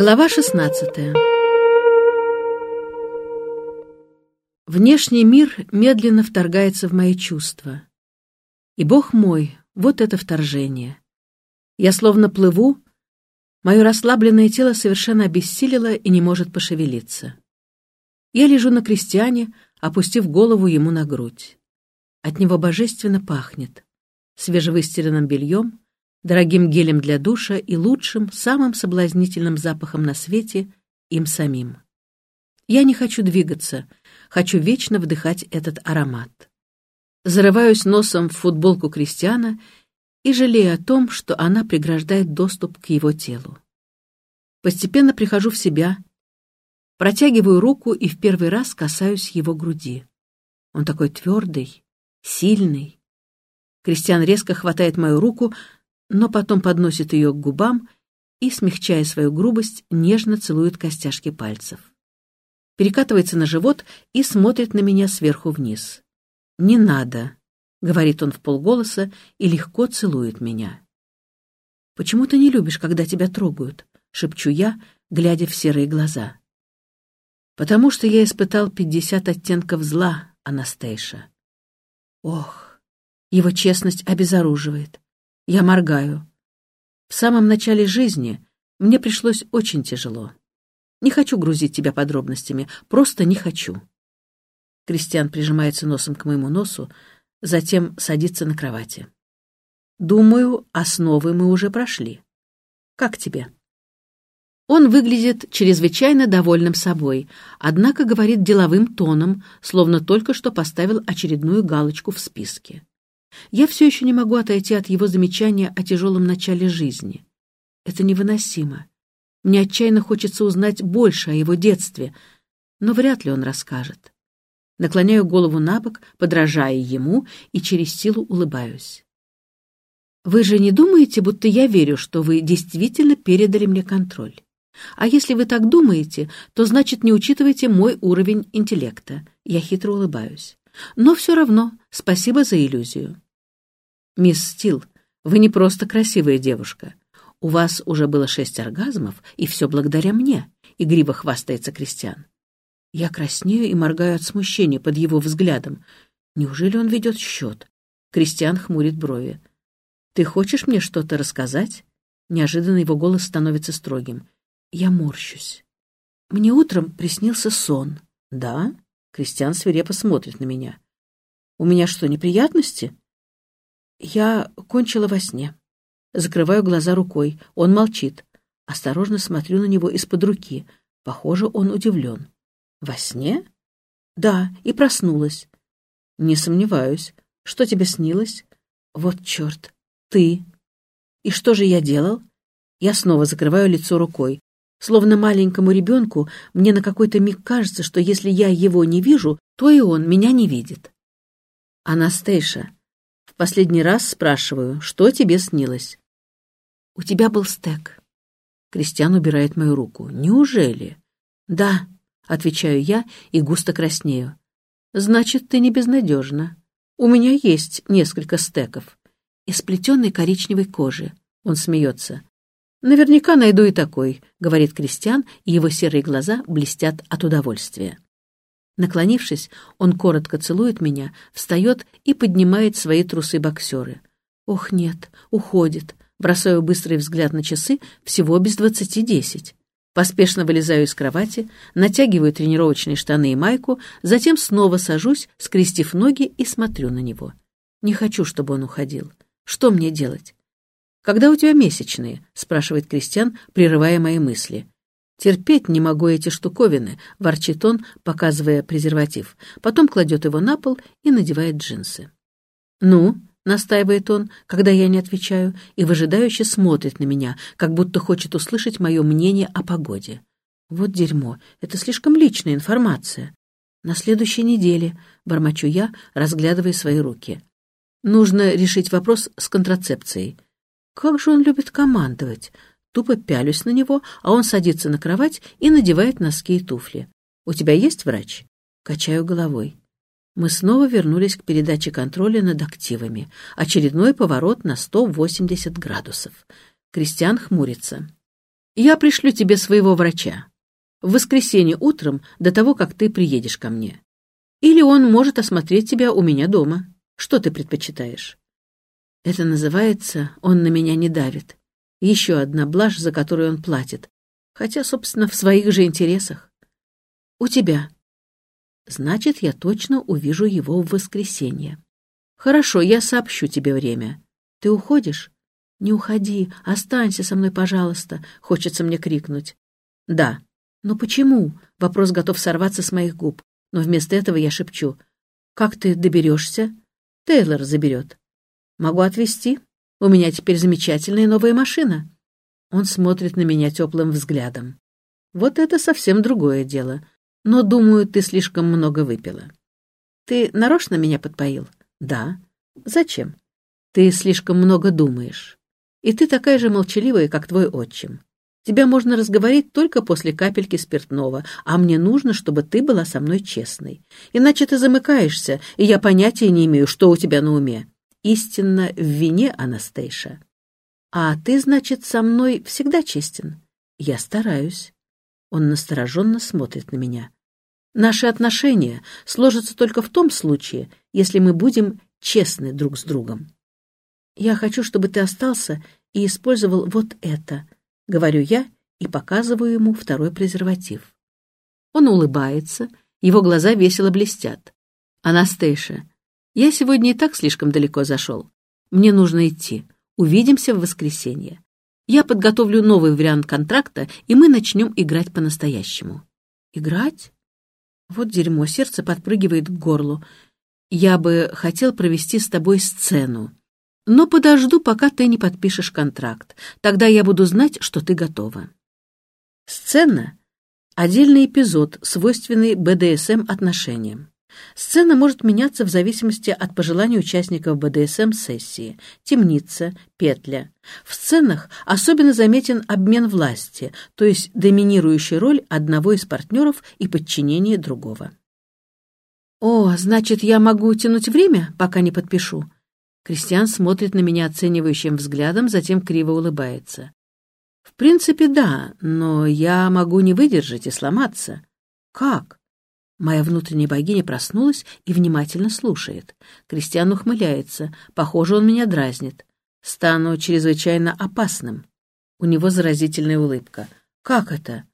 Глава 16 Внешний мир медленно вторгается в мои чувства. И, Бог мой, вот это вторжение. Я словно плыву, мое расслабленное тело совершенно обессилило и не может пошевелиться. Я лежу на крестьяне, опустив голову ему на грудь. От него божественно пахнет. Свежевыстиранным бельем, дорогим гелем для душа и лучшим, самым соблазнительным запахом на свете им самим. Я не хочу двигаться, хочу вечно вдыхать этот аромат. Зарываюсь носом в футболку Кристиана и жалею о том, что она преграждает доступ к его телу. Постепенно прихожу в себя, протягиваю руку и в первый раз касаюсь его груди. Он такой твердый, сильный. Кристиан резко хватает мою руку, но потом подносит ее к губам и, смягчая свою грубость, нежно целует костяшки пальцев. Перекатывается на живот и смотрит на меня сверху вниз. «Не надо», — говорит он в полголоса и легко целует меня. «Почему ты не любишь, когда тебя трогают?» — шепчу я, глядя в серые глаза. «Потому что я испытал пятьдесят оттенков зла, Анастейша». Ох, его честность обезоруживает. Я моргаю. В самом начале жизни мне пришлось очень тяжело. Не хочу грузить тебя подробностями, просто не хочу. Кристиан прижимается носом к моему носу, затем садится на кровати. Думаю, основы мы уже прошли. Как тебе? Он выглядит чрезвычайно довольным собой, однако говорит деловым тоном, словно только что поставил очередную галочку в списке. Я все еще не могу отойти от его замечания о тяжелом начале жизни. Это невыносимо. Мне отчаянно хочется узнать больше о его детстве, но вряд ли он расскажет. Наклоняю голову на бок, подражая ему, и через силу улыбаюсь. Вы же не думаете, будто я верю, что вы действительно передали мне контроль? А если вы так думаете, то значит не учитываете мой уровень интеллекта. Я хитро улыбаюсь. Но все равно спасибо за иллюзию. Мисс Стил, вы не просто красивая девушка. У вас уже было шесть оргазмов, и все благодаря мне, — игриво хвастается Кристиан. Я краснею и моргаю от смущения под его взглядом. Неужели он ведет счет? Кристиан хмурит брови. «Ты хочешь мне что-то рассказать?» Неожиданно его голос становится строгим. Я морщусь. Мне утром приснился сон. «Да?» Кристиан свирепо смотрит на меня. «У меня что, неприятности?» Я кончила во сне. Закрываю глаза рукой. Он молчит. Осторожно смотрю на него из-под руки. Похоже, он удивлен. «Во сне?» «Да, и проснулась». «Не сомневаюсь. Что тебе снилось?» «Вот черт! Ты!» «И что же я делал?» Я снова закрываю лицо рукой. Словно маленькому ребенку, мне на какой-то миг кажется, что если я его не вижу, то и он меня не видит. «Анастейша, в последний раз спрашиваю, что тебе снилось?» «У тебя был стек». Кристиан убирает мою руку. «Неужели?» «Да», — отвечаю я и густо краснею. «Значит, ты не безнадежна. У меня есть несколько стеков. Из плетеной коричневой кожи». Он смеется. «Наверняка найду и такой», — говорит Кристиан, и его серые глаза блестят от удовольствия. Наклонившись, он коротко целует меня, встает и поднимает свои трусы-боксеры. «Ох, нет, уходит». Бросаю быстрый взгляд на часы, всего без двадцати десять. Поспешно вылезаю из кровати, натягиваю тренировочные штаны и майку, затем снова сажусь, скрестив ноги и смотрю на него. Не хочу, чтобы он уходил. Что мне делать? «Когда у тебя месячные?» — спрашивает Кристиан, прерывая мои мысли. «Терпеть не могу эти штуковины», — ворчит он, показывая презерватив. Потом кладет его на пол и надевает джинсы. «Ну?» — настаивает он, когда я не отвечаю, и выжидающе смотрит на меня, как будто хочет услышать мое мнение о погоде. Вот дерьмо, это слишком личная информация. На следующей неделе, бормочу я, разглядывая свои руки. Нужно решить вопрос с контрацепцией. Как же он любит командовать. Тупо пялюсь на него, а он садится на кровать и надевает носки и туфли. «У тебя есть врач?» Качаю головой. Мы снова вернулись к передаче контроля над активами. Очередной поворот на 180 градусов. Кристиан хмурится. Я пришлю тебе своего врача. В воскресенье утром, до того, как ты приедешь ко мне. Или он может осмотреть тебя у меня дома. Что ты предпочитаешь? Это называется «он на меня не давит». Еще одна блажь, за которую он платит. Хотя, собственно, в своих же интересах. У тебя. Значит, я точно увижу его в воскресенье. Хорошо, я сообщу тебе время. Ты уходишь? Не уходи, останься со мной, пожалуйста, хочется мне крикнуть. Да. Но почему? Вопрос готов сорваться с моих губ. Но вместо этого я шепчу. Как ты доберешься? Тейлор заберет. Могу отвезти. У меня теперь замечательная новая машина. Он смотрит на меня теплым взглядом. Вот это совсем другое дело. Но, думаю, ты слишком много выпила. Ты нарочно меня подпоил? Да. Зачем? Ты слишком много думаешь. И ты такая же молчаливая, как твой отчим. Тебя можно разговорить только после капельки спиртного, а мне нужно, чтобы ты была со мной честной. Иначе ты замыкаешься, и я понятия не имею, что у тебя на уме истинно в вине, Анастейша. А ты, значит, со мной всегда честен? Я стараюсь. Он настороженно смотрит на меня. Наши отношения сложатся только в том случае, если мы будем честны друг с другом. Я хочу, чтобы ты остался и использовал вот это, говорю я и показываю ему второй презерватив. Он улыбается, его глаза весело блестят. Анастейша, я сегодня и так слишком далеко зашел. Мне нужно идти. Увидимся в воскресенье. Я подготовлю новый вариант контракта, и мы начнем играть по-настоящему. Играть? Вот дерьмо, сердце подпрыгивает к горлу. Я бы хотел провести с тобой сцену. Но подожду, пока ты не подпишешь контракт. Тогда я буду знать, что ты готова. Сцена — отдельный эпизод, свойственный БДСМ-отношениям. Сцена может меняться в зависимости от пожеланий участников БДСМ-сессии. Темница, петля. В сценах особенно заметен обмен власти, то есть доминирующая роль одного из партнеров и подчинение другого. «О, значит, я могу тянуть время, пока не подпишу?» Кристиан смотрит на меня оценивающим взглядом, затем криво улыбается. «В принципе, да, но я могу не выдержать и сломаться». «Как?» Моя внутренняя богиня проснулась и внимательно слушает. Кристиан ухмыляется. Похоже, он меня дразнит. Стану чрезвычайно опасным. У него заразительная улыбка. Как это?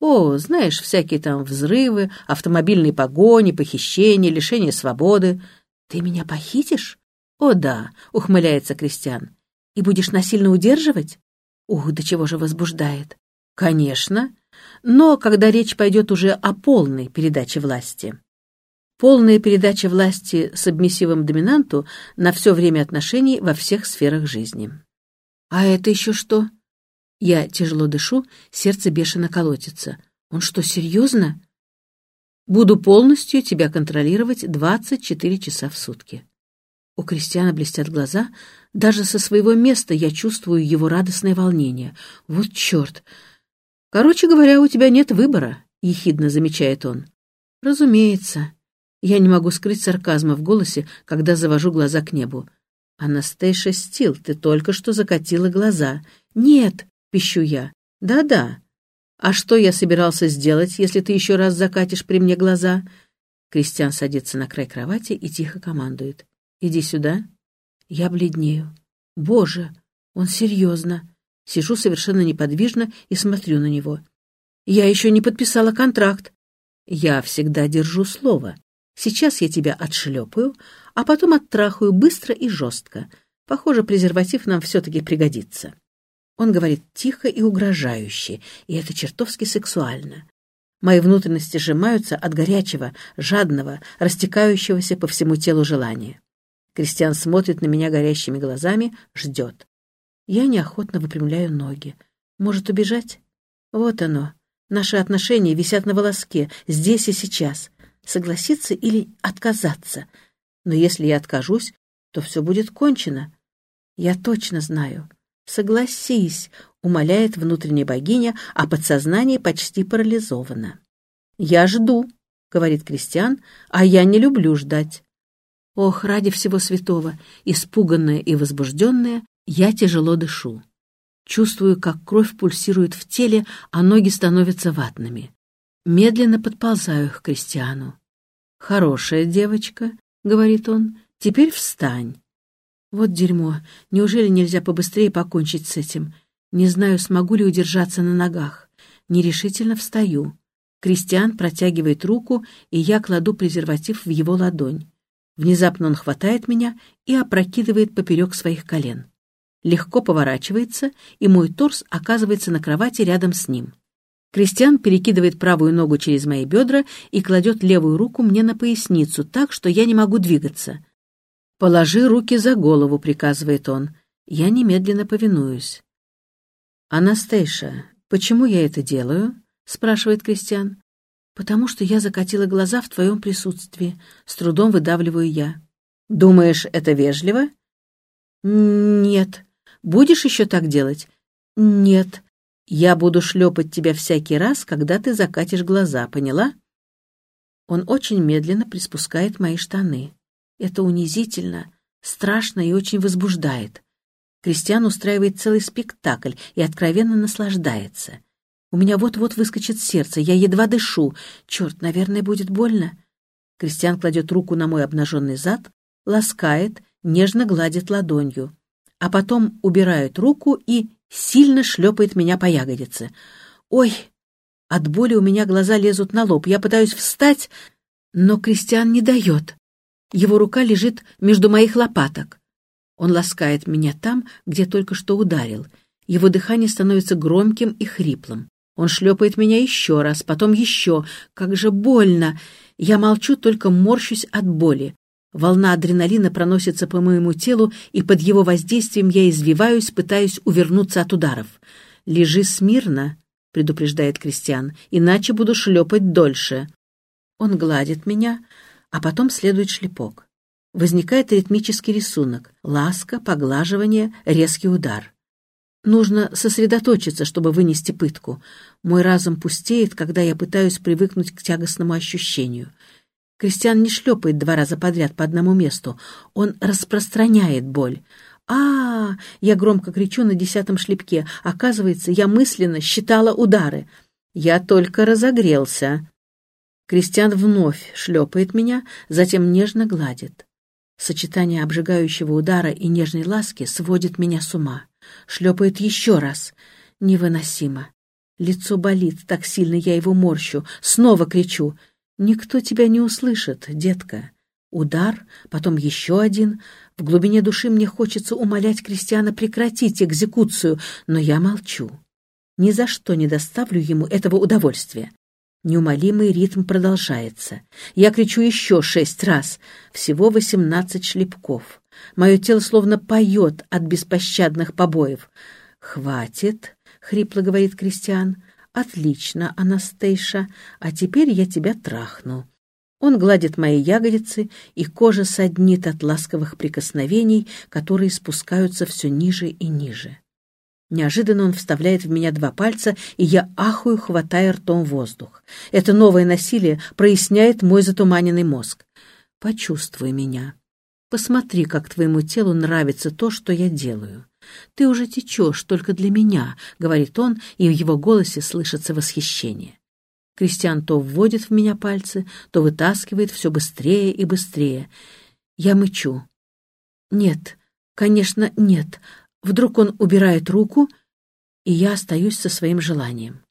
О, знаешь, всякие там взрывы, автомобильные погони, похищения, лишение свободы. Ты меня похитишь? О, да, ухмыляется Кристиан. И будешь насильно удерживать? Ух, до чего же возбуждает. Конечно но когда речь пойдет уже о полной передаче власти. Полная передача власти сабмиссивом доминанту на все время отношений во всех сферах жизни. А это еще что? Я тяжело дышу, сердце бешено колотится. Он что, серьезно? Буду полностью тебя контролировать 24 часа в сутки. У Кристиана блестят глаза. Даже со своего места я чувствую его радостное волнение. Вот черт! «Короче говоря, у тебя нет выбора», — ехидно замечает он. «Разумеется». Я не могу скрыть сарказма в голосе, когда завожу глаза к небу. «Анастейша Стил, ты только что закатила глаза». «Нет», — пищу я. «Да-да». «А что я собирался сделать, если ты еще раз закатишь при мне глаза?» Кристиан садится на край кровати и тихо командует. «Иди сюда». Я бледнею. «Боже, он серьезно». Сижу совершенно неподвижно и смотрю на него. Я еще не подписала контракт. Я всегда держу слово. Сейчас я тебя отшлепаю, а потом оттрахаю быстро и жестко. Похоже, презерватив нам все-таки пригодится. Он говорит тихо и угрожающе, и это чертовски сексуально. Мои внутренности сжимаются от горячего, жадного, растекающегося по всему телу желания. Кристиан смотрит на меня горящими глазами, ждет. Я неохотно выпрямляю ноги. Может, убежать? Вот оно. Наши отношения висят на волоске, здесь и сейчас. Согласиться или отказаться? Но если я откажусь, то все будет кончено. Я точно знаю. Согласись, умоляет внутренняя богиня, а подсознание почти парализовано. Я жду, говорит Кристиан, а я не люблю ждать. Ох, ради всего святого, испуганная и возбужденная, я тяжело дышу. Чувствую, как кровь пульсирует в теле, а ноги становятся ватными. Медленно подползаю к Кристиану. «Хорошая девочка», — говорит он, — «теперь встань». Вот дерьмо. Неужели нельзя побыстрее покончить с этим? Не знаю, смогу ли удержаться на ногах. Нерешительно встаю. Кристиан протягивает руку, и я кладу презерватив в его ладонь. Внезапно он хватает меня и опрокидывает поперек своих колен. Легко поворачивается, и мой торс оказывается на кровати рядом с ним. Кристиан перекидывает правую ногу через мои бедра и кладет левую руку мне на поясницу так, что я не могу двигаться. «Положи руки за голову», — приказывает он. Я немедленно повинуюсь. «Анастейша, почему я это делаю?» — спрашивает Кристиан. «Потому что я закатила глаза в твоем присутствии. С трудом выдавливаю я». «Думаешь, это вежливо?» «Нет». «Будешь еще так делать?» «Нет». «Я буду шлепать тебя всякий раз, когда ты закатишь глаза, поняла?» Он очень медленно приспускает мои штаны. Это унизительно, страшно и очень возбуждает. Кристиан устраивает целый спектакль и откровенно наслаждается. У меня вот-вот выскочит сердце, я едва дышу. Черт, наверное, будет больно. Кристиан кладет руку на мой обнаженный зад, ласкает, нежно гладит ладонью, а потом убирает руку и сильно шлепает меня по ягодице. Ой! От боли у меня глаза лезут на лоб. Я пытаюсь встать, но Кристиан не дает. Его рука лежит между моих лопаток. Он ласкает меня там, где только что ударил. Его дыхание становится громким и хриплым. Он шлепает меня еще раз, потом еще. Как же больно! Я молчу, только морщусь от боли. Волна адреналина проносится по моему телу, и под его воздействием я извиваюсь, пытаюсь увернуться от ударов. «Лежи смирно», — предупреждает Кристиан, — «иначе буду шлепать дольше». Он гладит меня, а потом следует шлепок. Возникает ритмический рисунок — ласка, поглаживание, резкий удар. Нужно сосредоточиться, чтобы вынести пытку. Мой разум пустеет, когда я пытаюсь привыкнуть к тягостному ощущению. Кристиан не шлепает два раза подряд по одному месту. Он распространяет боль. а, -а, -а Я громко кричу на десятом шлепке. Оказывается, я мысленно считала удары. Я только разогрелся. Кристиан вновь шлепает меня, затем нежно гладит. Сочетание обжигающего удара и нежной ласки сводит меня с ума. Шлепает еще раз. Невыносимо. Лицо болит, так сильно я его морщу. Снова кричу. «Никто тебя не услышит, детка». Удар, потом еще один. В глубине души мне хочется умолять крестьяна прекратить экзекуцию, но я молчу. Ни за что не доставлю ему этого удовольствия. Неумолимый ритм продолжается. Я кричу еще шесть раз. Всего восемнадцать шлепков. Мое тело словно поет от беспощадных побоев. «Хватит», — хрипло говорит Кристиан. «Отлично, Анастейша, а теперь я тебя трахну». Он гладит мои ягодицы, и кожа саднит от ласковых прикосновений, которые спускаются все ниже и ниже. Неожиданно он вставляет в меня два пальца, и я ахую, хватая ртом воздух. Это новое насилие проясняет мой затуманенный мозг. Почувствуй меня. Посмотри, как твоему телу нравится то, что я делаю. Ты уже течешь только для меня, — говорит он, и в его голосе слышится восхищение. Кристиан то вводит в меня пальцы, то вытаскивает все быстрее и быстрее. Я мычу. Нет, конечно, нет. Вдруг он убирает руку, и я остаюсь со своим желанием.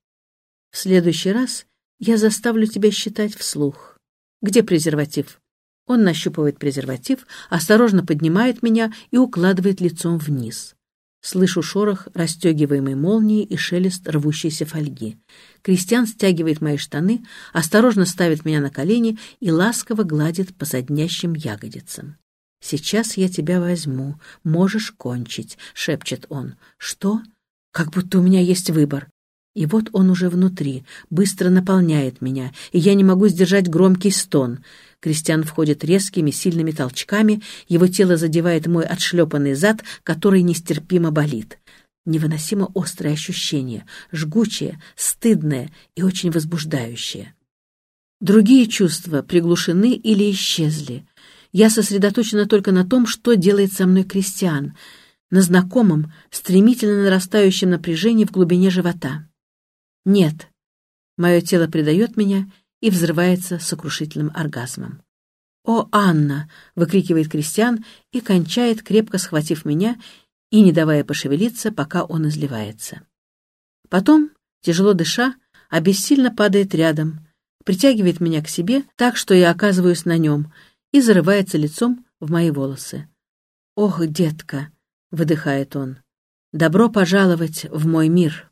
В следующий раз я заставлю тебя считать вслух. Где презерватив? Он нащупывает презерватив, осторожно поднимает меня и укладывает лицом вниз. Слышу шорох расстегиваемой молнии и шелест рвущейся фольги. Кристиан стягивает мои штаны, осторожно ставит меня на колени и ласково гладит по соднящим ягодицам. «Сейчас я тебя возьму. Можешь кончить», — шепчет он. «Что? Как будто у меня есть выбор». И вот он уже внутри, быстро наполняет меня, и я не могу сдержать громкий стон. Кристиан входит резкими, сильными толчками, его тело задевает мой отшлепанный зад, который нестерпимо болит. Невыносимо острое ощущение, жгучее, стыдное и очень возбуждающее. Другие чувства приглушены или исчезли. Я сосредоточена только на том, что делает со мной Кристиан. на знакомом, стремительно нарастающем напряжении в глубине живота. Нет, мое тело предает меня и взрывается сокрушительным оргазмом. «О, Анна!» — выкрикивает Кристиан и кончает, крепко схватив меня и не давая пошевелиться, пока он изливается. Потом, тяжело дыша, обессильно падает рядом, притягивает меня к себе так, что я оказываюсь на нем, и зарывается лицом в мои волосы. «Ох, детка!» — выдыхает он. «Добро пожаловать в мой мир!»